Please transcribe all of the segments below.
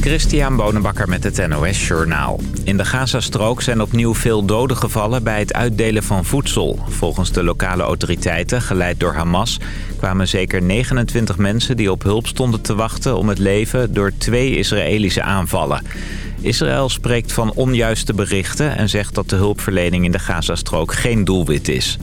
Christian Bonenbakker met het NOS Journaal. In de Gazastrook zijn opnieuw veel doden gevallen bij het uitdelen van voedsel. Volgens de lokale autoriteiten, geleid door Hamas... kwamen zeker 29 mensen die op hulp stonden te wachten om het leven... door twee Israëlische aanvallen. Israël spreekt van onjuiste berichten en zegt dat de hulpverlening in de Gazastrook geen doelwit is.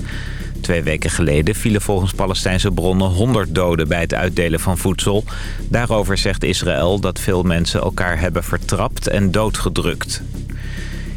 Twee weken geleden vielen volgens Palestijnse bronnen 100 doden bij het uitdelen van voedsel. Daarover zegt Israël dat veel mensen elkaar hebben vertrapt en doodgedrukt.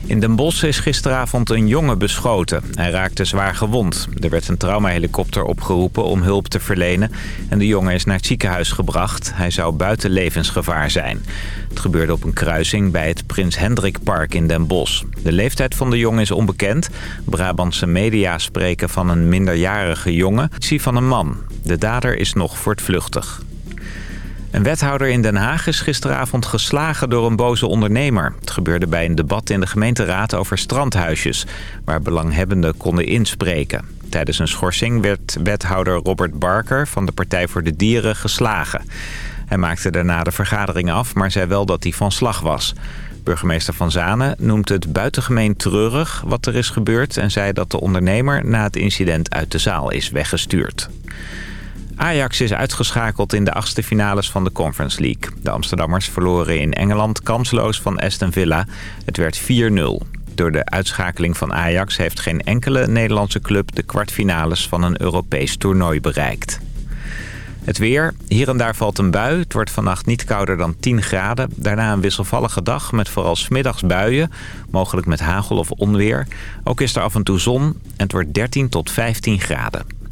In Den Bosch is gisteravond een jongen beschoten. Hij raakte zwaar gewond. Er werd een traumahelikopter opgeroepen om hulp te verlenen... en de jongen is naar het ziekenhuis gebracht. Hij zou buiten levensgevaar zijn. Het gebeurde op een kruising bij het Prins Hendrikpark in Den Bosch. De leeftijd van de jongen is onbekend. Brabantse media spreken van een minderjarige jongen. Zie van een man. De dader is nog voortvluchtig. Een wethouder in Den Haag is gisteravond geslagen door een boze ondernemer. Het gebeurde bij een debat in de gemeenteraad over strandhuisjes... waar belanghebbenden konden inspreken. Tijdens een schorsing werd wethouder Robert Barker van de Partij voor de Dieren geslagen. Hij maakte daarna de vergadering af, maar zei wel dat hij van slag was. Burgemeester Van Zanen noemt het buitengemeen treurig wat er is gebeurd... en zei dat de ondernemer na het incident uit de zaal is weggestuurd. Ajax is uitgeschakeld in de achtste finales van de Conference League. De Amsterdammers verloren in Engeland kansloos van Aston Villa. Het werd 4-0. Door de uitschakeling van Ajax heeft geen enkele Nederlandse club... de kwartfinales van een Europees toernooi bereikt. Het weer. Hier en daar valt een bui. Het wordt vannacht niet kouder dan 10 graden. Daarna een wisselvallige dag met vooral smiddags buien. Mogelijk met hagel of onweer. Ook is er af en toe zon. En het wordt 13 tot 15 graden.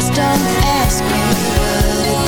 Just don't ask me what it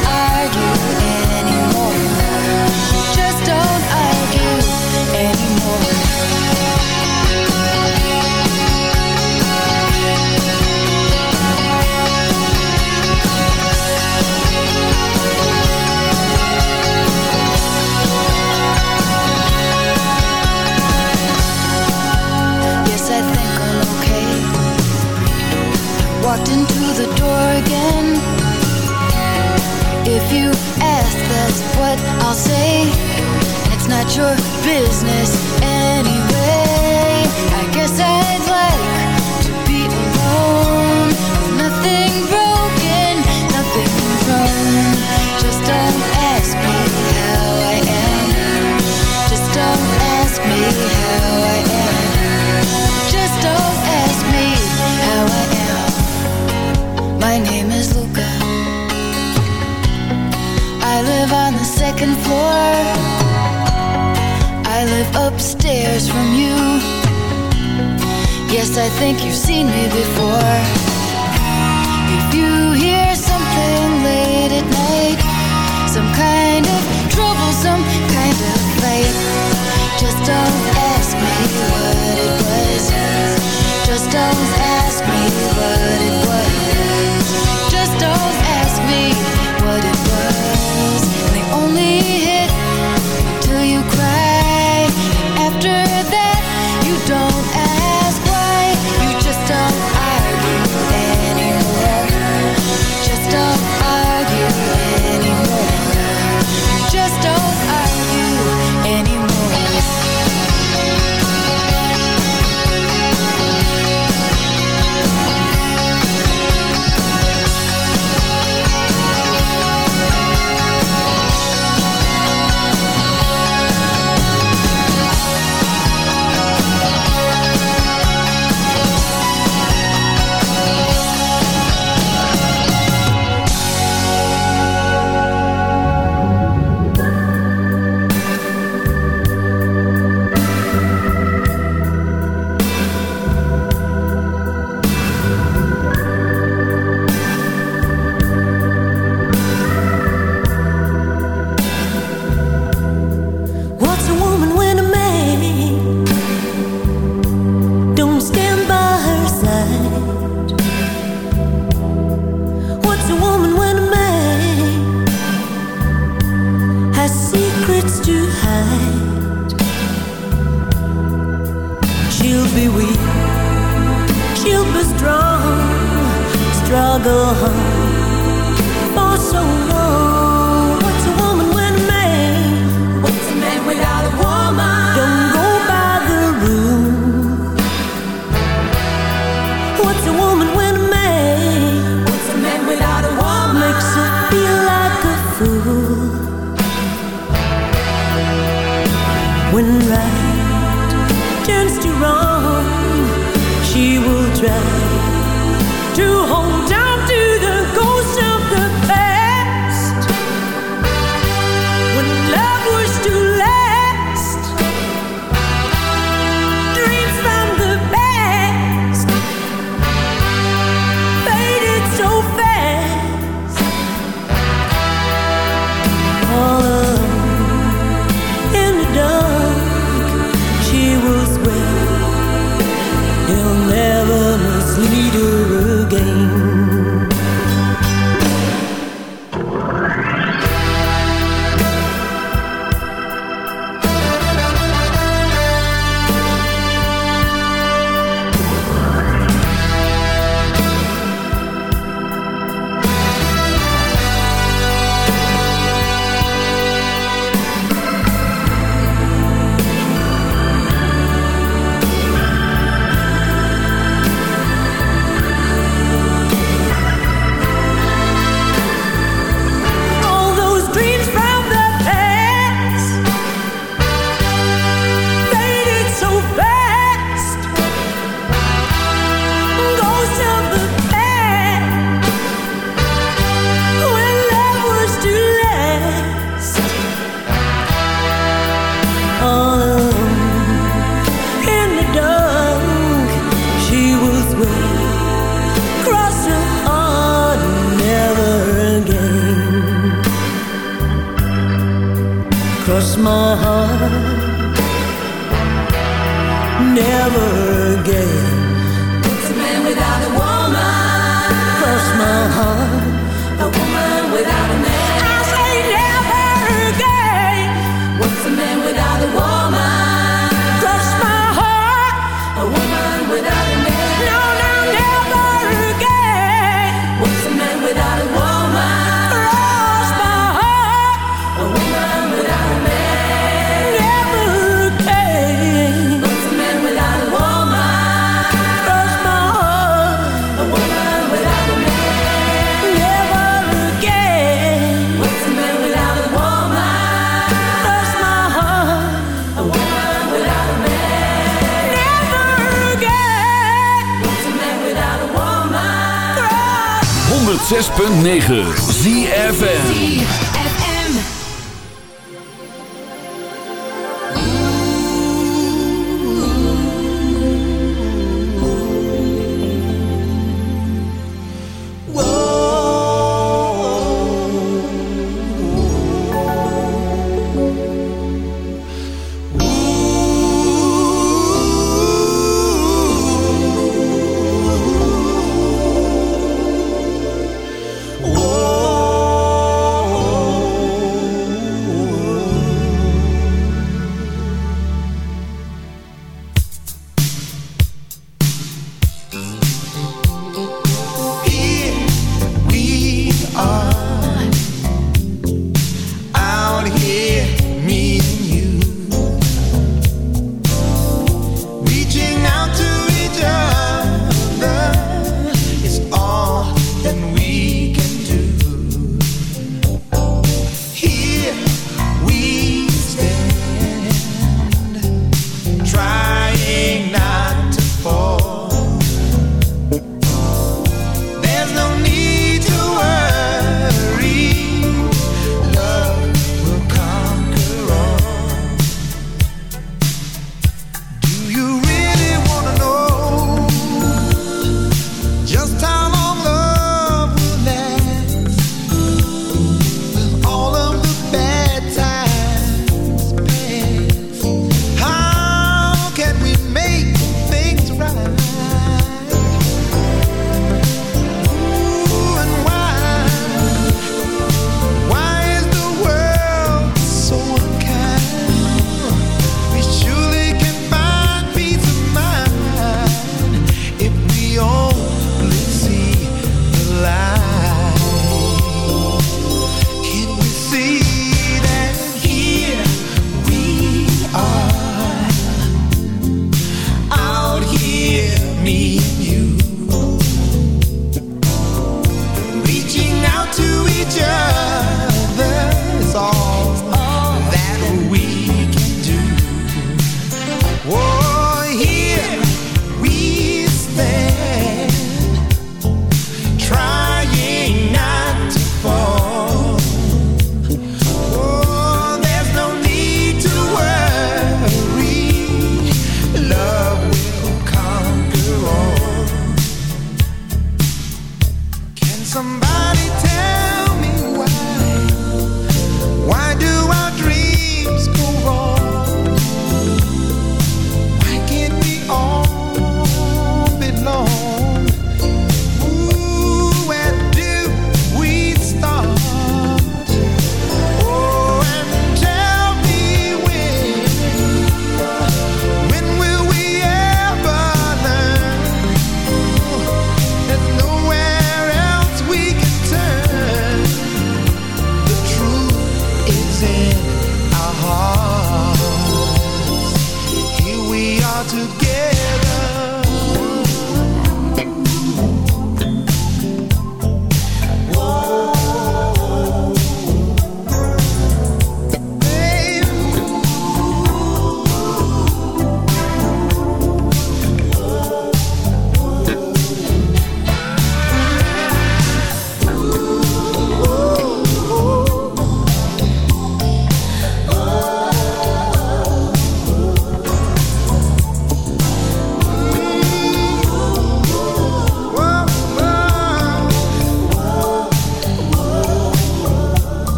106.9 ZFN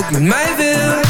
ook met mij wil.